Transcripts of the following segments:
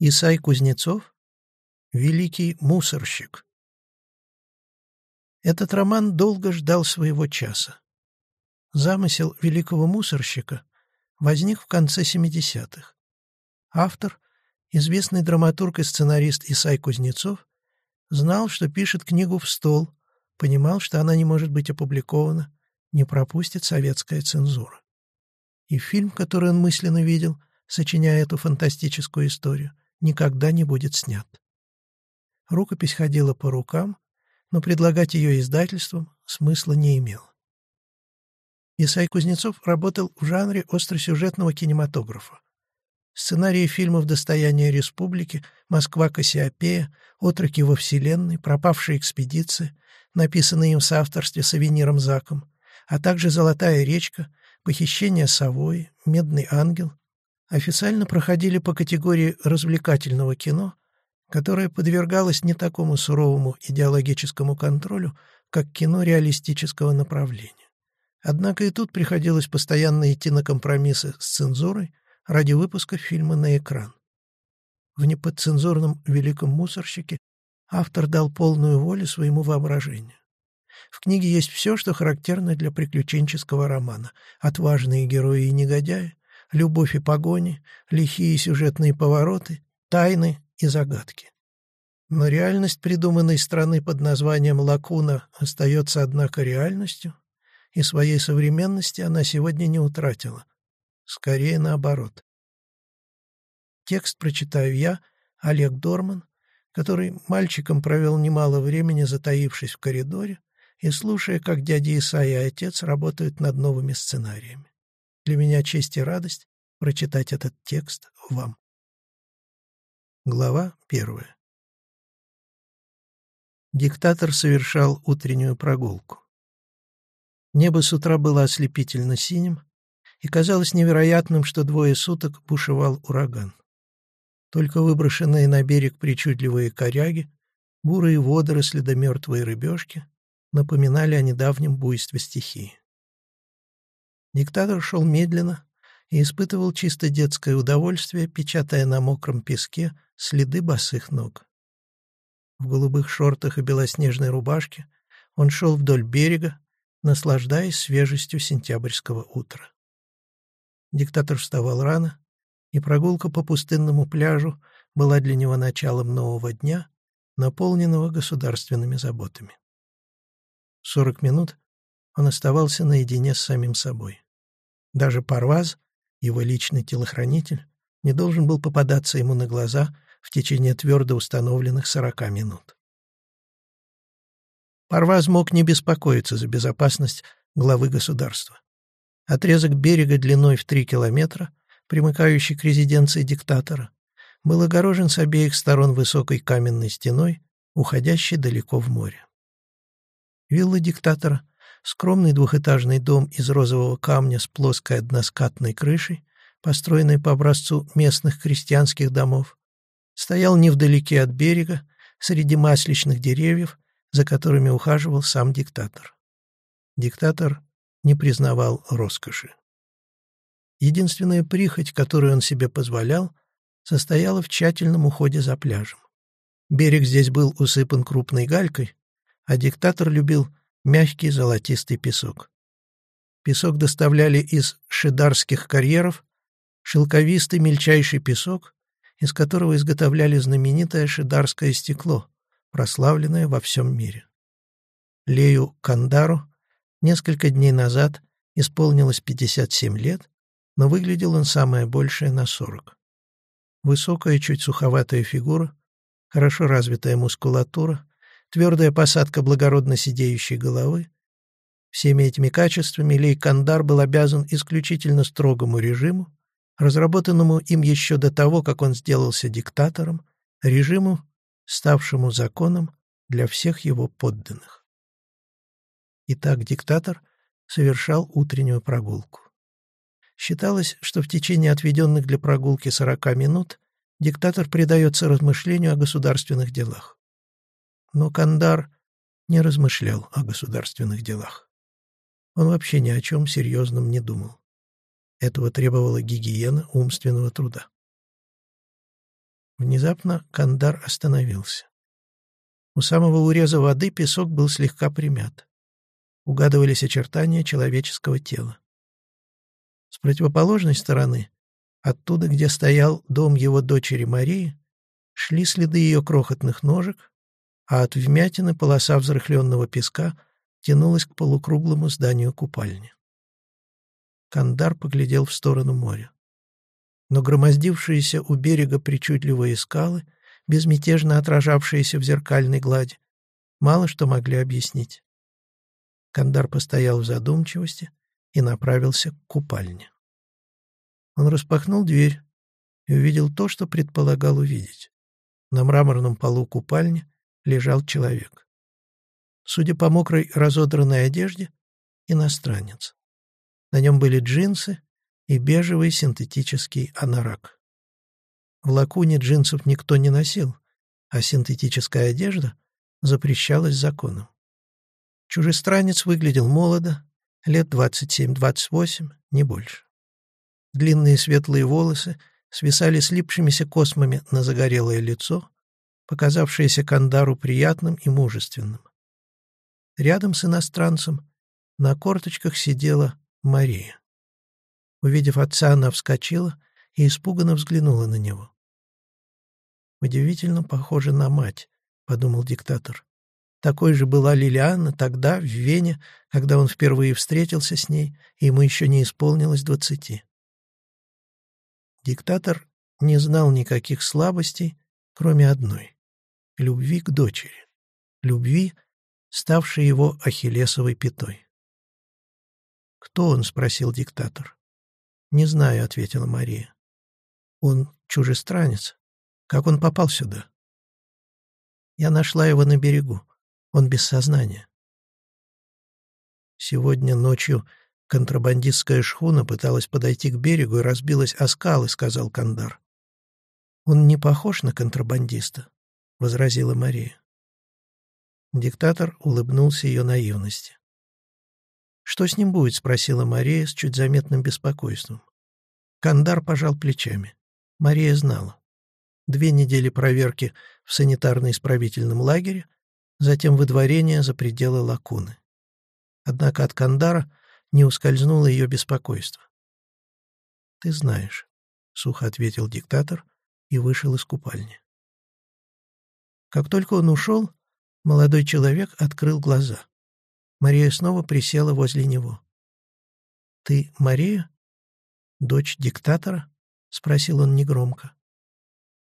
Исай Кузнецов «Великий мусорщик». Этот роман долго ждал своего часа. Замысел великого мусорщика возник в конце 70-х. Автор, известный драматург и сценарист Исай Кузнецов, знал, что пишет книгу в стол, понимал, что она не может быть опубликована, не пропустит советская цензура. И фильм, который он мысленно видел, сочиняя эту фантастическую историю, никогда не будет снят. Рукопись ходила по рукам, но предлагать ее издательствам смысла не имело. Исай Кузнецов работал в жанре остросюжетного кинематографа. Сценарии фильмов «Достояние республики», «Москва Кассиопея», «Отроки во Вселенной», «Пропавшая экспедиция», написанные им в соавторстве с Авениром Заком, а также «Золотая речка», «Похищение совой», «Медный ангел», официально проходили по категории развлекательного кино, которое подвергалось не такому суровому идеологическому контролю, как кино реалистического направления. Однако и тут приходилось постоянно идти на компромиссы с цензурой ради выпуска фильма на экран. В неподцензурном «Великом мусорщике» автор дал полную волю своему воображению. В книге есть все, что характерно для приключенческого романа. Отважные герои и негодяи, любовь и погони, лихие сюжетные повороты, тайны и загадки. Но реальность придуманной страны под названием Лакуна остается, однако, реальностью, и своей современности она сегодня не утратила. Скорее наоборот. Текст прочитаю я, Олег Дорман, который мальчиком провел немало времени, затаившись в коридоре и слушая, как дядя Иса и отец работают над новыми сценариями. Для меня честь и радость прочитать этот текст вам. Глава первая. Диктатор совершал утреннюю прогулку. Небо с утра было ослепительно синим, и казалось невероятным, что двое суток бушевал ураган. Только выброшенные на берег причудливые коряги, бурые водоросли да мертвые рыбешки напоминали о недавнем буйстве стихии. Диктатор шел медленно, и испытывал чисто детское удовольствие, печатая на мокром песке следы босых ног. В голубых шортах и белоснежной рубашке он шел вдоль берега, наслаждаясь свежестью сентябрьского утра. Диктатор вставал рано, и прогулка по пустынному пляжу была для него началом нового дня, наполненного государственными заботами. Сорок минут он оставался наедине с самим собой. Даже Парваз, его личный телохранитель не должен был попадаться ему на глаза в течение твердо установленных сорока минут. Парваз мог не беспокоиться за безопасность главы государства. Отрезок берега длиной в три километра, примыкающий к резиденции диктатора, был огорожен с обеих сторон высокой каменной стеной, уходящей далеко в море. Вилла диктатора Скромный двухэтажный дом из розового камня с плоской односкатной крышей, построенный по образцу местных крестьянских домов, стоял невдалеке от берега, среди масличных деревьев, за которыми ухаживал сам диктатор. Диктатор не признавал роскоши. Единственная прихоть, которую он себе позволял, состояла в тщательном уходе за пляжем. Берег здесь был усыпан крупной галькой, а диктатор любил мягкий золотистый песок. Песок доставляли из шидарских карьеров, шелковистый мельчайший песок, из которого изготовляли знаменитое шидарское стекло, прославленное во всем мире. Лею Кандару несколько дней назад исполнилось 57 лет, но выглядел он самое большее на 40. Высокая, чуть суховатая фигура, хорошо развитая мускулатура, твердая посадка благородно сидеющей головы. Всеми этими качествами Лей Кандар был обязан исключительно строгому режиму, разработанному им еще до того, как он сделался диктатором, режиму, ставшему законом для всех его подданных. Итак, диктатор совершал утреннюю прогулку. Считалось, что в течение отведенных для прогулки 40 минут диктатор предается размышлению о государственных делах. Но Кандар не размышлял о государственных делах. Он вообще ни о чем серьезном не думал. Этого требовала гигиена умственного труда. Внезапно Кандар остановился. У самого уреза воды песок был слегка примят. Угадывались очертания человеческого тела. С противоположной стороны, оттуда, где стоял дом его дочери Марии, шли следы ее крохотных ножек, а от вмятины полоса взрыхленного песка тянулась к полукруглому зданию купальни. Кандар поглядел в сторону моря. Но громоздившиеся у берега причудливые скалы, безмятежно отражавшиеся в зеркальной глади, мало что могли объяснить. Кандар постоял в задумчивости и направился к купальне. Он распахнул дверь и увидел то, что предполагал увидеть. На мраморном полу купальни лежал человек. Судя по мокрой разодранной одежде, иностранец. На нем были джинсы и бежевый синтетический анорак. В лакуне джинсов никто не носил, а синтетическая одежда запрещалась законом. Чужестранец выглядел молодо, лет 27-28, не больше. Длинные светлые волосы свисали слипшимися космами на загорелое лицо, показавшееся Кандару приятным и мужественным. Рядом с иностранцем на корточках сидела Мария. Увидев отца, она вскочила и испуганно взглянула на него. «Удивительно похоже на мать», — подумал диктатор. Такой же была Лилианна тогда, в Вене, когда он впервые встретился с ней, и ему еще не исполнилось двадцати. Диктатор не знал никаких слабостей, кроме одной — любви к дочери. Любви, ставшей его ахиллесовой пятой. «Кто он?» — спросил диктатор. «Не знаю», — ответила Мария. «Он чужестранец. Как он попал сюда?» «Я нашла его на берегу. Он без сознания». Сегодня ночью контрабандистская шхуна пыталась подойти к берегу и разбилась о скалы, — сказал Кандар. «Он не похож на контрабандиста», — возразила Мария. Диктатор улыбнулся ее наивности. «Что с ним будет?» — спросила Мария с чуть заметным беспокойством. Кандар пожал плечами. Мария знала. Две недели проверки в санитарно-исправительном лагере, затем выдворение за пределы лакуны. Однако от Кандара не ускользнуло ее беспокойство. «Ты знаешь», — сухо ответил диктатор и вышел из купальни. Как только он ушел, молодой человек открыл глаза. Мария снова присела возле него. «Ты Мария? Дочь диктатора?» — спросил он негромко.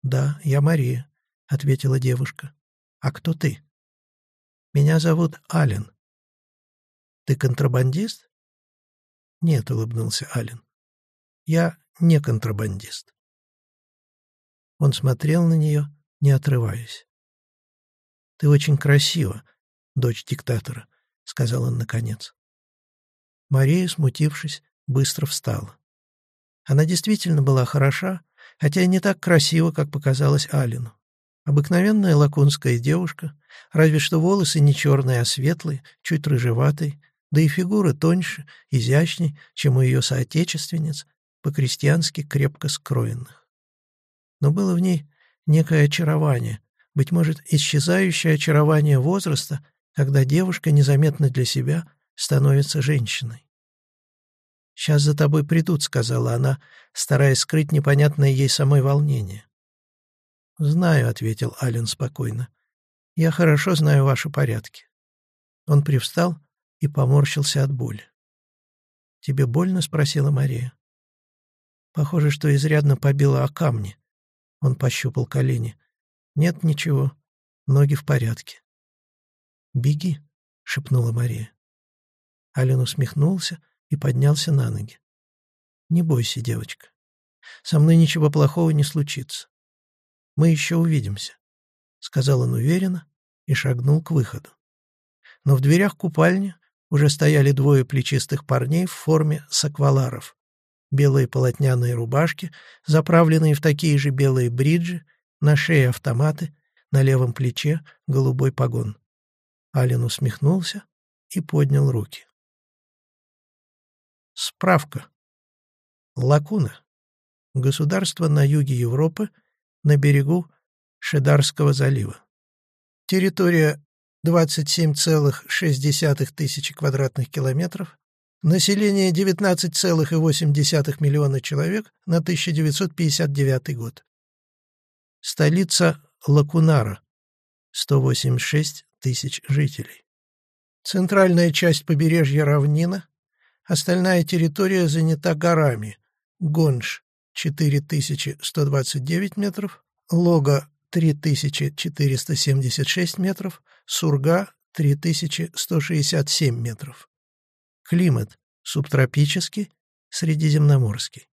«Да, я Мария», — ответила девушка. «А кто ты?» «Меня зовут Ален». «Ты контрабандист?» «Нет», — улыбнулся Ален. «Я не контрабандист». Он смотрел на нее, не отрываясь. «Ты очень красива, дочь диктатора», — сказал он наконец. Мария, смутившись, быстро встала. Она действительно была хороша, хотя и не так красива, как показалось Алину. Обыкновенная лакунская девушка, разве что волосы не черные, а светлые, чуть рыжеватые, да и фигура тоньше, изящней, чем у ее соотечественниц, по-крестьянски крепко скроенных. Но было в ней некое очарование, быть может, исчезающее очарование возраста, когда девушка незаметно для себя становится женщиной. «Сейчас за тобой придут», — сказала она, стараясь скрыть непонятное ей самой волнение. «Знаю», — ответил Ален спокойно. «Я хорошо знаю ваши порядки». Он привстал и поморщился от боли. «Тебе больно?» — спросила Мария. «Похоже, что изрядно побило о камни». Он пощупал колени. «Нет, ничего. Ноги в порядке». «Беги», — шепнула Мария. Ален усмехнулся и поднялся на ноги. «Не бойся, девочка. Со мной ничего плохого не случится. Мы еще увидимся», — сказал он уверенно и шагнул к выходу. Но в дверях купальни уже стояли двое плечистых парней в форме сакваларов. Белые полотняные рубашки, заправленные в такие же белые бриджи, на шее автоматы, на левом плече голубой погон. Ален усмехнулся и поднял руки. Справка. Лакуна. Государство на юге Европы, на берегу Шедарского залива. Территория 27,6 тысячи квадратных километров, население 19,8 миллиона человек на 1959 год. Столица Лакунара, 186 тысяч жителей. Центральная часть побережья равнина, остальная территория занята горами. Гонш 4129 метров, Лога 3476 метров, Сурга 3167 метров. Климат субтропический, средиземноморский.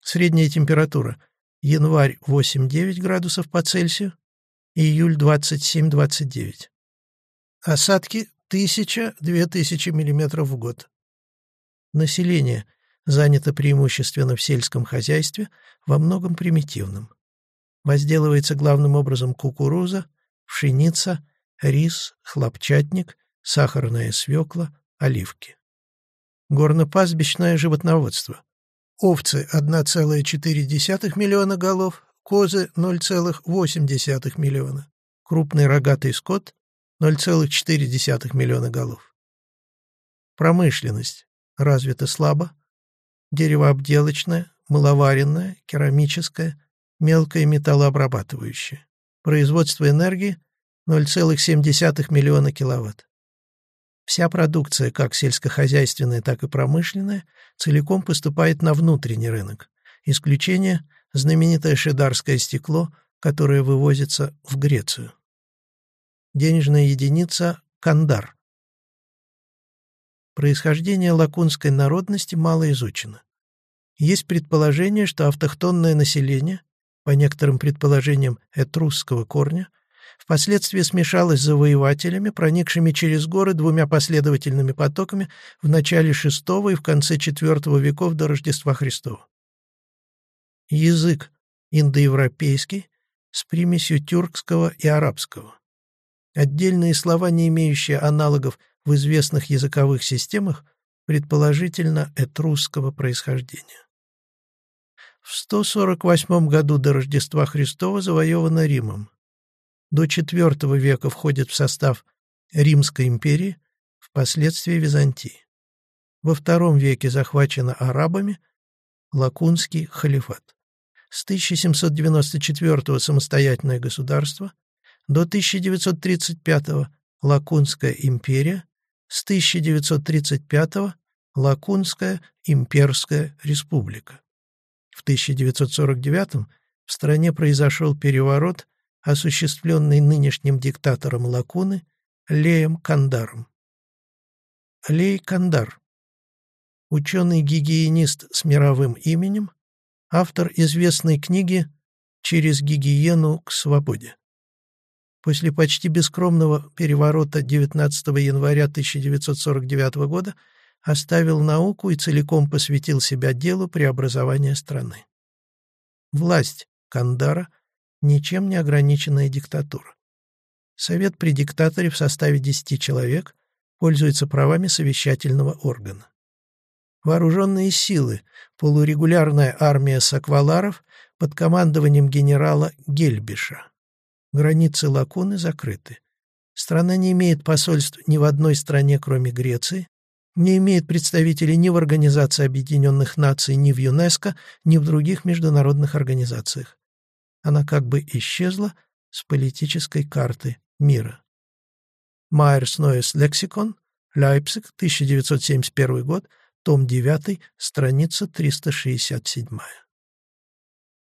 Средняя температура январь 8-9 градусов по Цельсию, июль 27-29. Осадки 1000-2000 мм в год. Население занято преимущественно в сельском хозяйстве, во многом примитивном. Возделывается главным образом кукуруза, пшеница, рис, хлопчатник, сахарная свекла, оливки. Горно-пастбищное животноводство. Овцы 1,4 миллиона голов, козы 0,8 миллиона, крупный рогатый скот 0,4 миллиона голов. Промышленность развита слабо, деревообделочная, маловаренная, керамическая, мелкое металлообрабатывающее. Производство энергии 0,7 миллиона киловатт. Вся продукция, как сельскохозяйственная, так и промышленная, целиком поступает на внутренний рынок. Исключение – знаменитое шедарское стекло, которое вывозится в Грецию. Денежная единица – кандар. Происхождение лакунской народности мало изучено. Есть предположение, что автохтонное население, по некоторым предположениям этрусского корня, впоследствии смешалось с завоевателями, проникшими через горы двумя последовательными потоками в начале VI и в конце IV веков до Рождества Христова. Язык индоевропейский с примесью тюркского и арабского. Отдельные слова, не имеющие аналогов в известных языковых системах, предположительно этрусского происхождения. В 148 году до Рождества Христова завоевана Римом. До IV века входит в состав Римской империи, впоследствии Византии. Во II веке захвачена арабами Лакунский халифат. С 1794 самостоятельное государство, до 1935 Лакунская империя, с 1935 Лакунская имперская республика. В 1949 в стране произошел переворот, осуществленный нынешним диктатором Лакуны Леем Кандаром. Лей Кандар. Ученый-гигиенист с мировым именем, автор известной книги «Через гигиену к свободе». После почти бескромного переворота 19 января 1949 года оставил науку и целиком посвятил себя делу преобразования страны. Власть Кандара – ничем не ограниченная диктатура. Совет при диктаторе в составе 10 человек пользуется правами совещательного органа. Вооруженные силы, полурегулярная армия сакваларов под командованием генерала Гельбиша. Границы Лакуны закрыты. Страна не имеет посольств ни в одной стране, кроме Греции, не имеет представителей ни в Организации Объединенных Наций, ни в ЮНЕСКО, ни в других международных организациях. Она как бы исчезла с политической карты мира. Майерс Нойес Лексикон, Лейпциг, 1971 год, том 9, страница 367.